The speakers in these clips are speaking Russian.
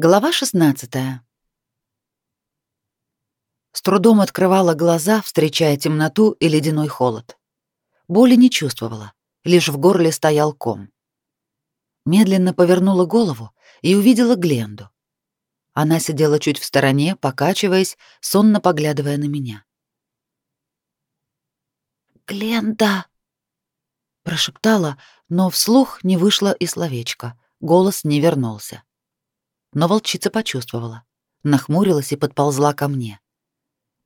Глава 16. С трудом открывала глаза, встречая темноту и ледяной холод. Боли не чувствовала, лишь в горле стоял ком. Медленно повернула голову и увидела Гленду. Она сидела чуть в стороне, покачиваясь, сонно поглядывая на меня. «Гленда!» прошептала, но вслух не вышло и словечко. Голос не вернулся но волчица почувствовала, нахмурилась и подползла ко мне.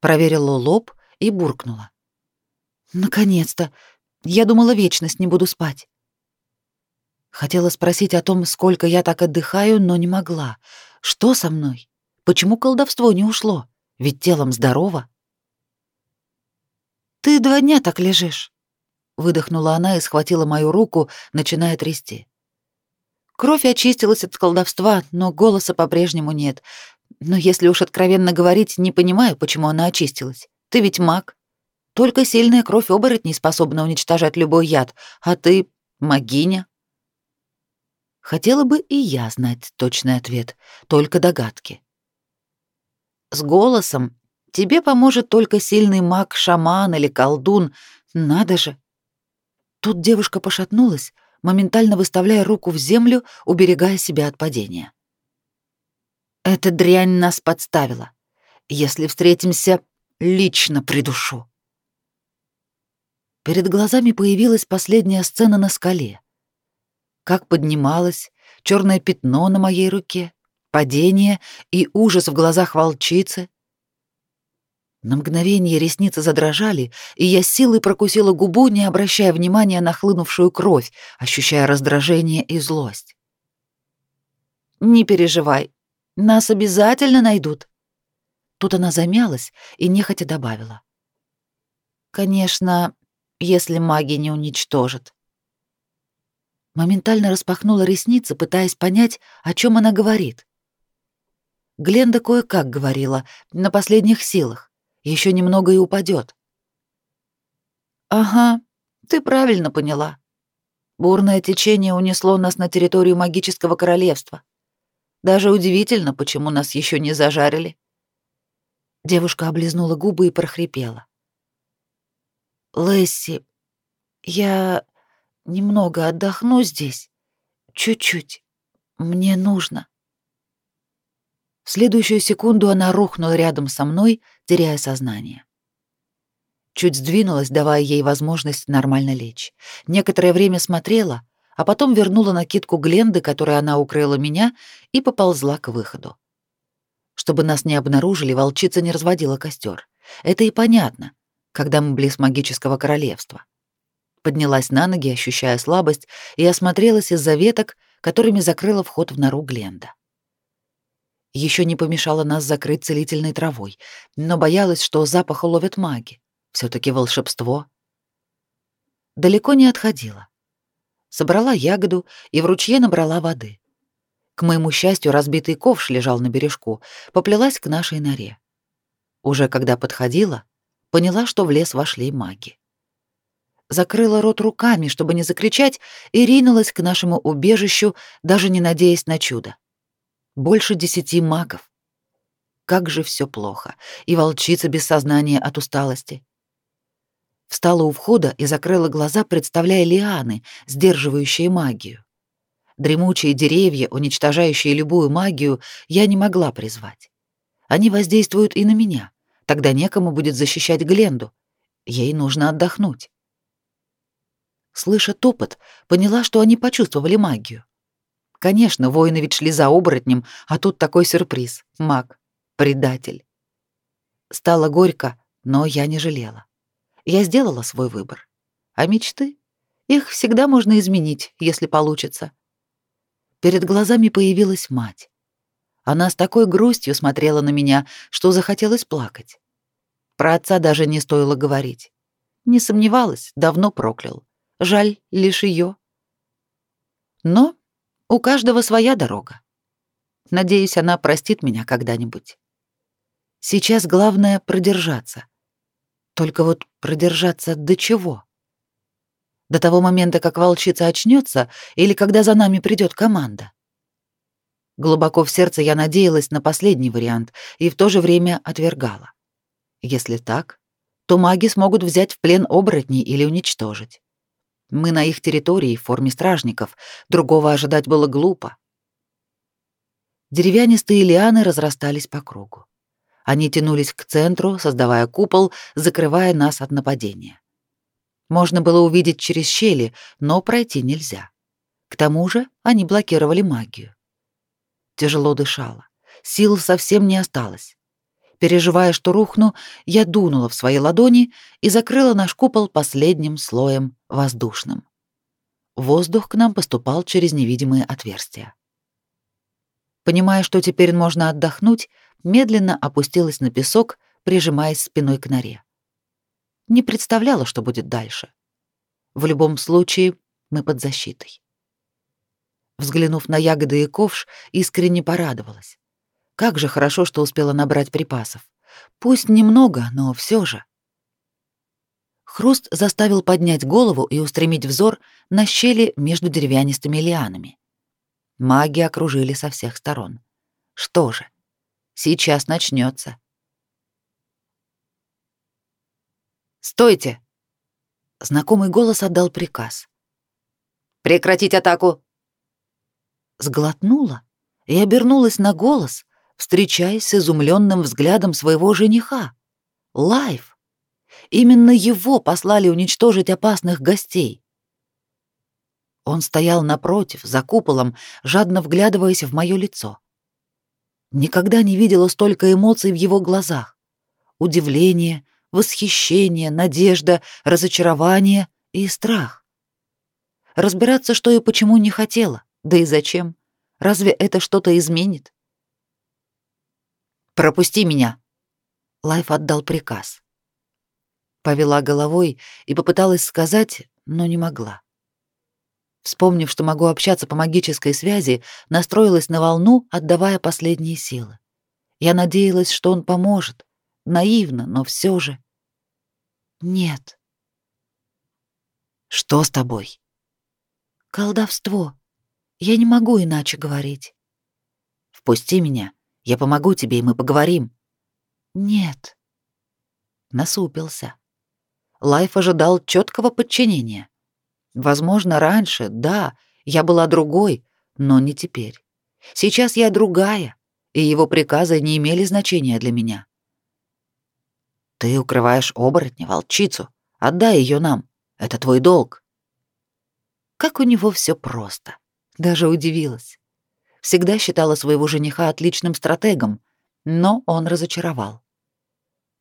Проверила лоб и буркнула. «Наконец-то! Я думала, вечность не буду спать». Хотела спросить о том, сколько я так отдыхаю, но не могла. Что со мной? Почему колдовство не ушло? Ведь телом здорово. «Ты два дня так лежишь», — выдохнула она и схватила мою руку, начиная трясти. Кровь очистилась от колдовства, но голоса по-прежнему нет. Но если уж откровенно говорить, не понимаю, почему она очистилась. Ты ведь маг. Только сильная кровь оборотней способна уничтожать любой яд, а ты — магиня. Хотела бы и я знать точный ответ, только догадки. С голосом тебе поможет только сильный маг, шаман или колдун. Надо же. Тут девушка пошатнулась, моментально выставляя руку в землю, уберегая себя от падения. «Эта дрянь нас подставила. Если встретимся, лично придушу». Перед глазами появилась последняя сцена на скале. Как поднималась, черное пятно на моей руке, падение и ужас в глазах волчицы, на мгновение ресницы задрожали, и я силой прокусила губу, не обращая внимания на хлынувшую кровь, ощущая раздражение и злость. «Не переживай, нас обязательно найдут». Тут она замялась и нехотя добавила. «Конечно, если маги не уничтожат». Моментально распахнула ресницы, пытаясь понять, о чем она говорит. Гленда кое-как говорила, на последних силах. Еще немного и упадет. Ага, ты правильно поняла. Бурное течение унесло нас на территорию магического королевства. Даже удивительно, почему нас еще не зажарили. Девушка облизнула губы и прохрипела. Лесси, я немного отдохну здесь. Чуть-чуть. Мне нужно. В следующую секунду она рухнула рядом со мной, теряя сознание. Чуть сдвинулась, давая ей возможность нормально лечь. Некоторое время смотрела, а потом вернула накидку Гленды, которой она укрыла меня, и поползла к выходу. Чтобы нас не обнаружили, волчица не разводила костер. Это и понятно, когда мы близ магического королевства. Поднялась на ноги, ощущая слабость, и осмотрелась из-за веток, которыми закрыла вход в нору Гленда еще не помешало нас закрыть целительной травой, но боялась, что запах уловят маги. все таки волшебство. Далеко не отходила. Собрала ягоду и в ручье набрала воды. К моему счастью, разбитый ковш лежал на бережку, поплелась к нашей норе. Уже когда подходила, поняла, что в лес вошли маги. Закрыла рот руками, чтобы не закричать, и ринулась к нашему убежищу, даже не надеясь на чудо. Больше десяти магов. Как же все плохо. И волчица без сознания от усталости. Встала у входа и закрыла глаза, представляя лианы, сдерживающие магию. Дремучие деревья, уничтожающие любую магию, я не могла призвать. Они воздействуют и на меня. Тогда некому будет защищать Гленду. Ей нужно отдохнуть. Слыша топот, поняла, что они почувствовали магию. Конечно, воины ведь шли за оборотнем, а тут такой сюрприз. Маг. Предатель. Стало горько, но я не жалела. Я сделала свой выбор. А мечты? Их всегда можно изменить, если получится. Перед глазами появилась мать. Она с такой грустью смотрела на меня, что захотелось плакать. Про отца даже не стоило говорить. Не сомневалась, давно проклял. Жаль лишь ее. Но у каждого своя дорога. Надеюсь, она простит меня когда-нибудь. Сейчас главное продержаться. Только вот продержаться до чего? До того момента, как волчица очнется, или когда за нами придет команда? Глубоко в сердце я надеялась на последний вариант и в то же время отвергала. Если так, то маги смогут взять в плен оборотней или уничтожить. Мы на их территории в форме стражников, другого ожидать было глупо. Деревянистые лианы разрастались по кругу. Они тянулись к центру, создавая купол, закрывая нас от нападения. Можно было увидеть через щели, но пройти нельзя. К тому же они блокировали магию. Тяжело дышала. Сил совсем не осталось. Переживая, что рухну, я дунула в свои ладони и закрыла наш купол последним слоем воздушным. Воздух к нам поступал через невидимые отверстия. Понимая, что теперь можно отдохнуть, медленно опустилась на песок, прижимаясь спиной к норе. Не представляла, что будет дальше. В любом случае, мы под защитой. Взглянув на ягоды и ковш, искренне порадовалась. Как же хорошо, что успела набрать припасов. Пусть немного, но все же. Хруст заставил поднять голову и устремить взор на щели между деревянистыми лианами. Маги окружили со всех сторон. Что же, сейчас начнется. «Стойте!» Знакомый голос отдал приказ. «Прекратить атаку!» Сглотнула и обернулась на голос, встречаясь с изумленным взглядом своего жениха. Лайф. Именно его послали уничтожить опасных гостей. Он стоял напротив, за куполом, жадно вглядываясь в мое лицо. Никогда не видела столько эмоций в его глазах. Удивление, восхищение, надежда, разочарование и страх. Разбираться, что и почему не хотела, да и зачем. Разве это что-то изменит? «Пропусти меня!» Лайф отдал приказ. Повела головой и попыталась сказать, но не могла. Вспомнив, что могу общаться по магической связи, настроилась на волну, отдавая последние силы. Я надеялась, что он поможет. Наивно, но все же. Нет. Что с тобой? Колдовство. Я не могу иначе говорить. Впусти меня. Я помогу тебе, и мы поговорим. Нет. Насупился. Лайф ожидал четкого подчинения. Возможно, раньше, да, я была другой, но не теперь. Сейчас я другая, и его приказы не имели значения для меня. Ты укрываешь оборотня, волчицу. Отдай ее нам. Это твой долг. Как у него все просто. Даже удивилась. Всегда считала своего жениха отличным стратегом, но он разочаровал.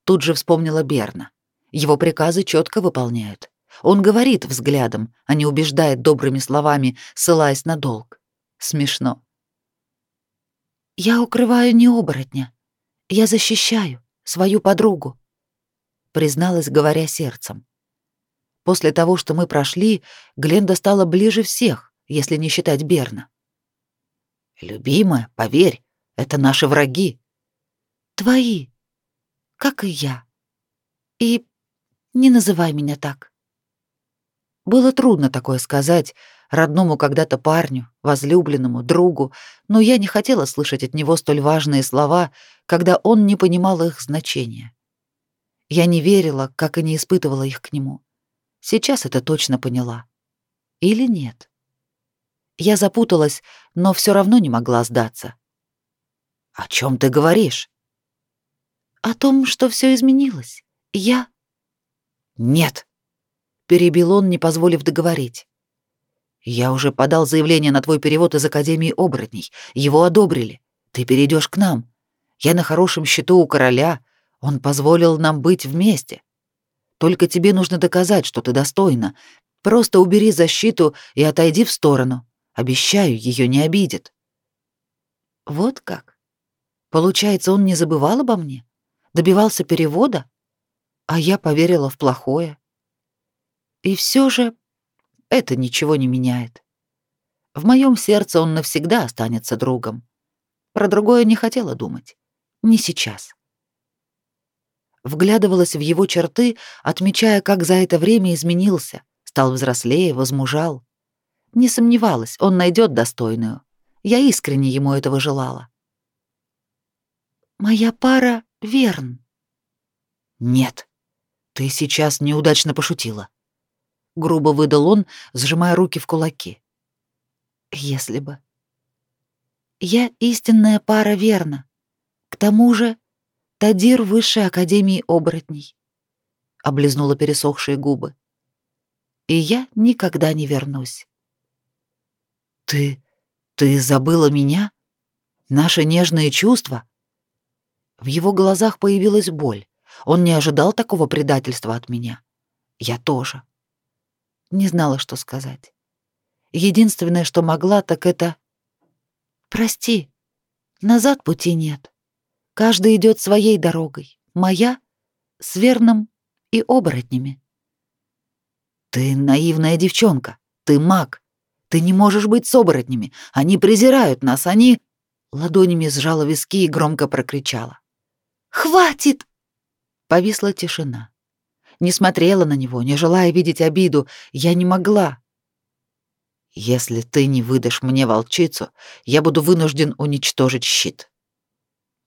Тут же вспомнила Берна. Его приказы четко выполняют. Он говорит взглядом, а не убеждает добрыми словами, ссылаясь на долг. Смешно. «Я укрываю не оборотня. Я защищаю свою подругу», — призналась, говоря сердцем. После того, что мы прошли, Гленда стала ближе всех, если не считать Берна. «Любимая, поверь, это наши враги». «Твои, как и я. И не называй меня так». Было трудно такое сказать родному когда-то парню, возлюбленному, другу, но я не хотела слышать от него столь важные слова, когда он не понимал их значения. Я не верила, как и не испытывала их к нему. Сейчас это точно поняла. Или нет? Я запуталась, но все равно не могла сдаться. «О чем ты говоришь?» «О том, что все изменилось. Я...» «Нет», перебил он, не позволив договорить. Я уже подал заявление на твой перевод из Академии оборотней. Его одобрили. Ты перейдешь к нам. Я на хорошем счету у короля. Он позволил нам быть вместе. Только тебе нужно доказать, что ты достойна. Просто убери защиту и отойди в сторону. Обещаю, ее не обидит. Вот как? Получается, он не забывал обо мне? Добивался перевода? А я поверила в плохое. И все же это ничего не меняет. В моем сердце он навсегда останется другом. Про другое не хотела думать. Не сейчас. Вглядывалась в его черты, отмечая, как за это время изменился, стал взрослее, возмужал. Не сомневалась, он найдет достойную. Я искренне ему этого желала. «Моя пара — Верн». «Нет, ты сейчас неудачно пошутила», — грубо выдал он, сжимая руки в кулаки. «Если бы». «Я истинная пара Верна. К тому же Тадир Высшей Академии Оборотней», — облизнула пересохшие губы. «И я никогда не вернусь». «Ты... ты забыла меня? Наши нежные чувства?» В его глазах появилась боль. Он не ожидал такого предательства от меня. Я тоже. Не знала, что сказать. Единственное, что могла, так это... «Прости, назад пути нет. Каждый идет своей дорогой. Моя — с верным и оборотнями». «Ты наивная девчонка. Ты маг. Ты не можешь быть с оборотнями. Они презирают нас, они...» Ладонями сжала виски и громко прокричала. «Хватит!» Повисла тишина. Не смотрела на него, не желая видеть обиду. Я не могла. «Если ты не выдашь мне волчицу, я буду вынужден уничтожить щит».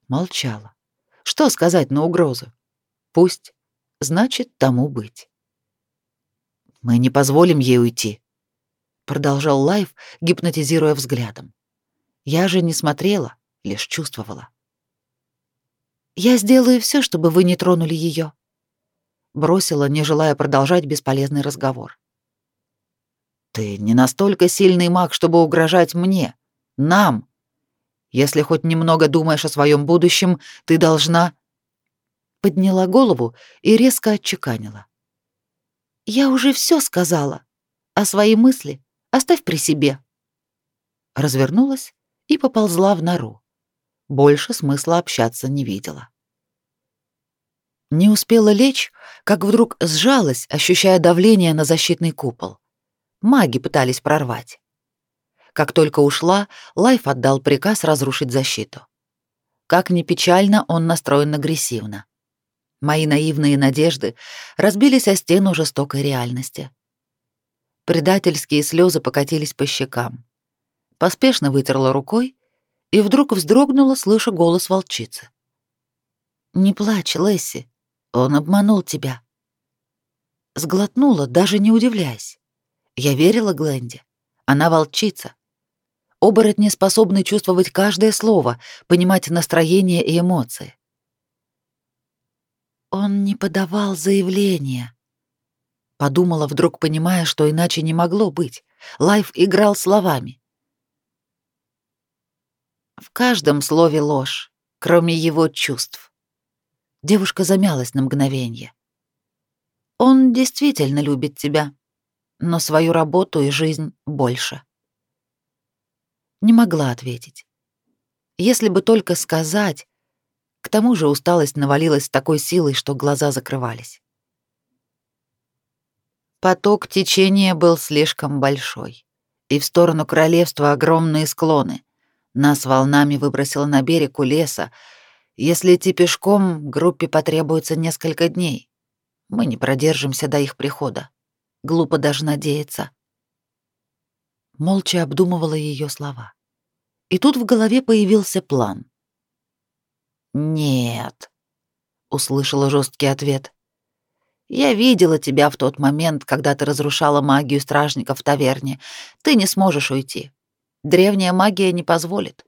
Молчала. Что сказать на угрозу? Пусть. Значит, тому быть. Мы не позволим ей уйти, продолжал Лайф, гипнотизируя взглядом. Я же не смотрела, лишь чувствовала. Я сделаю все, чтобы вы не тронули ее. Бросила, не желая продолжать бесполезный разговор. Ты не настолько сильный маг, чтобы угрожать мне, нам. Если хоть немного думаешь о своем будущем, ты должна подняла голову и резко отчеканила. Я уже все сказала, а свои мысли оставь при себе. Развернулась и поползла в нору. Больше смысла общаться не видела. Не успела лечь, как вдруг сжалась, ощущая давление на защитный купол. Маги пытались прорвать. Как только ушла, Лайф отдал приказ разрушить защиту. Как ни печально, он настроен агрессивно. Мои наивные надежды разбились о стену жестокой реальности. Предательские слезы покатились по щекам. Поспешно вытерла рукой и вдруг вздрогнула, слыша голос волчицы. «Не плачь, Лесси. Он обманул тебя». Сглотнула, даже не удивляясь. Я верила Гленде. Она волчица. Оборотни способны чувствовать каждое слово, понимать настроение и эмоции. Он не подавал заявление. Подумала вдруг, понимая, что иначе не могло быть. Лайф играл словами. В каждом слове ложь, кроме его чувств. Девушка замялась на мгновение. Он действительно любит тебя, но свою работу и жизнь больше. Не могла ответить. Если бы только сказать, к тому же усталость навалилась с такой силой, что глаза закрывались. Поток течения был слишком большой, и в сторону королевства огромные склоны — нас волнами выбросило на берег у леса. Если идти пешком, группе потребуется несколько дней. Мы не продержимся до их прихода. Глупо даже надеяться. Молча обдумывала ее слова. И тут в голове появился план. «Нет», — услышала жесткий ответ. «Я видела тебя в тот момент, когда ты разрушала магию стражников в таверне. Ты не сможешь уйти. Древняя магия не позволит.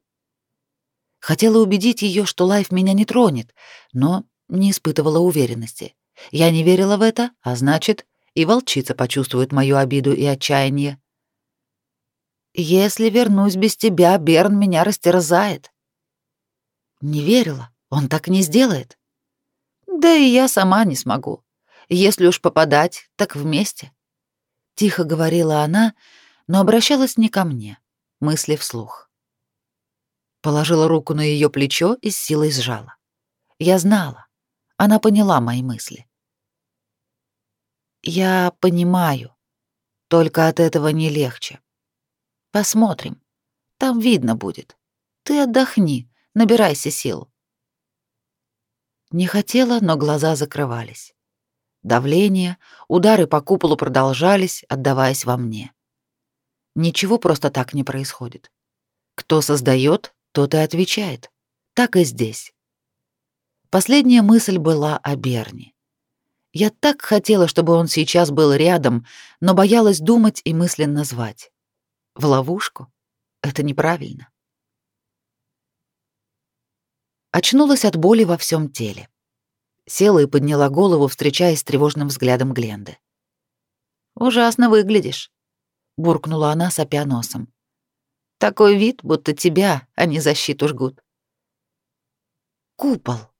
Хотела убедить ее, что Лайф меня не тронет, но не испытывала уверенности. Я не верила в это, а значит, и волчица почувствует мою обиду и отчаяние. Если вернусь без тебя, Берн меня растерзает. Не верила, он так не сделает. Да и я сама не смогу. Если уж попадать, так вместе. Тихо говорила она, но обращалась не ко мне мысли вслух. Положила руку на ее плечо и с силой сжала. Я знала. Она поняла мои мысли. Я понимаю. Только от этого не легче. Посмотрим. Там видно будет. Ты отдохни, набирайся сил. Не хотела, но глаза закрывались. Давление, удары по куполу продолжались, отдаваясь во мне. Ничего просто так не происходит. Кто создает, тот и отвечает. Так и здесь. Последняя мысль была о Берни. Я так хотела, чтобы он сейчас был рядом, но боялась думать и мысленно звать. В ловушку? Это неправильно. Очнулась от боли во всем теле. Села и подняла голову, встречаясь с тревожным взглядом Гленды. «Ужасно выглядишь», — буркнула она, сопя носом. «Такой вид, будто тебя, а не защиту жгут». «Купол»,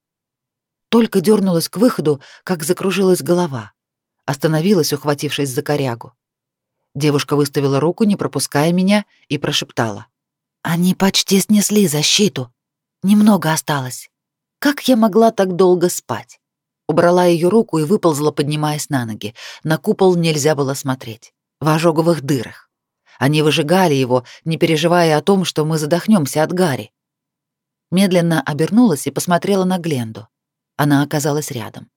только дернулась к выходу, как закружилась голова. Остановилась, ухватившись за корягу. Девушка выставила руку, не пропуская меня, и прошептала. «Они почти снесли защиту. Немного осталось. Как я могла так долго спать?» Убрала ее руку и выползла, поднимаясь на ноги. На купол нельзя было смотреть. В ожоговых дырах. Они выжигали его, не переживая о том, что мы задохнемся от гари. Медленно обернулась и посмотрела на Гленду. Она оказалась рядом.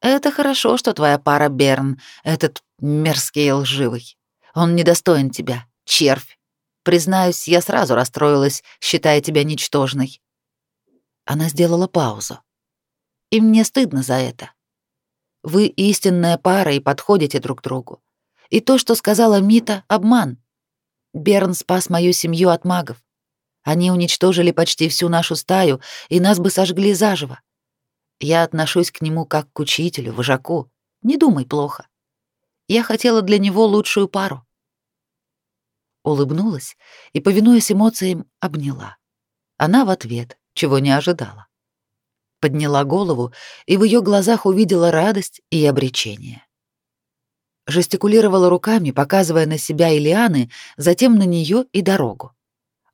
«Это хорошо, что твоя пара Берн, этот мерзкий и лживый. Он недостоин тебя, червь. Признаюсь, я сразу расстроилась, считая тебя ничтожной». Она сделала паузу. «И мне стыдно за это. Вы истинная пара и подходите друг другу. И то, что сказала Мита, — обман. Берн спас мою семью от магов. Они уничтожили почти всю нашу стаю, и нас бы сожгли заживо. Я отношусь к нему как к учителю, вожаку. Не думай плохо. Я хотела для него лучшую пару. Улыбнулась и, повинуясь эмоциям, обняла. Она в ответ, чего не ожидала. Подняла голову и в ее глазах увидела радость и обречение. Жестикулировала руками, показывая на себя и Лианы, затем на нее и дорогу.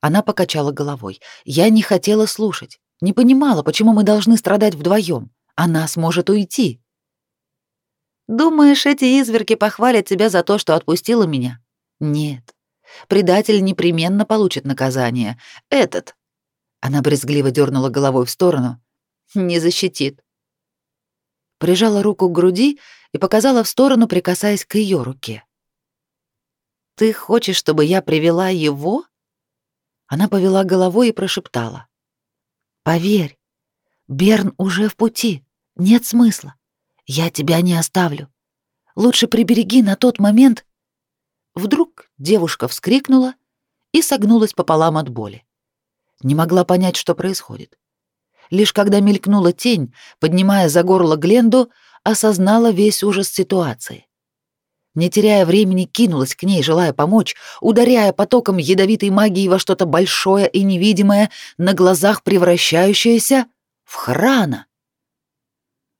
Она покачала головой. Я не хотела слушать. Не понимала, почему мы должны страдать вдвоем. Она сможет уйти. Думаешь, эти изверги похвалят тебя за то, что отпустила меня? Нет. Предатель непременно получит наказание. Этот. Она брезгливо дернула головой в сторону. Не защитит. Прижала руку к груди и показала в сторону, прикасаясь к ее руке. Ты хочешь, чтобы я привела его? Она повела головой и прошептала: Поверь, Берн уже в пути. Нет смысла. Я тебя не оставлю. Лучше прибереги на тот момент. Вдруг девушка вскрикнула и согнулась пополам от боли. Не могла понять, что происходит. Лишь когда мелькнула тень, поднимая за горло Гленду, осознала весь ужас ситуации не теряя времени, кинулась к ней, желая помочь, ударяя потоком ядовитой магии во что-то большое и невидимое, на глазах превращающееся в храна.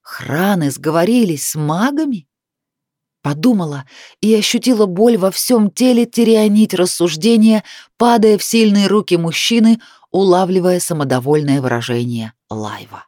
Храны сговорились с магами? Подумала и ощутила боль во всем теле, теряя нить рассуждения, падая в сильные руки мужчины, улавливая самодовольное выражение Лайва.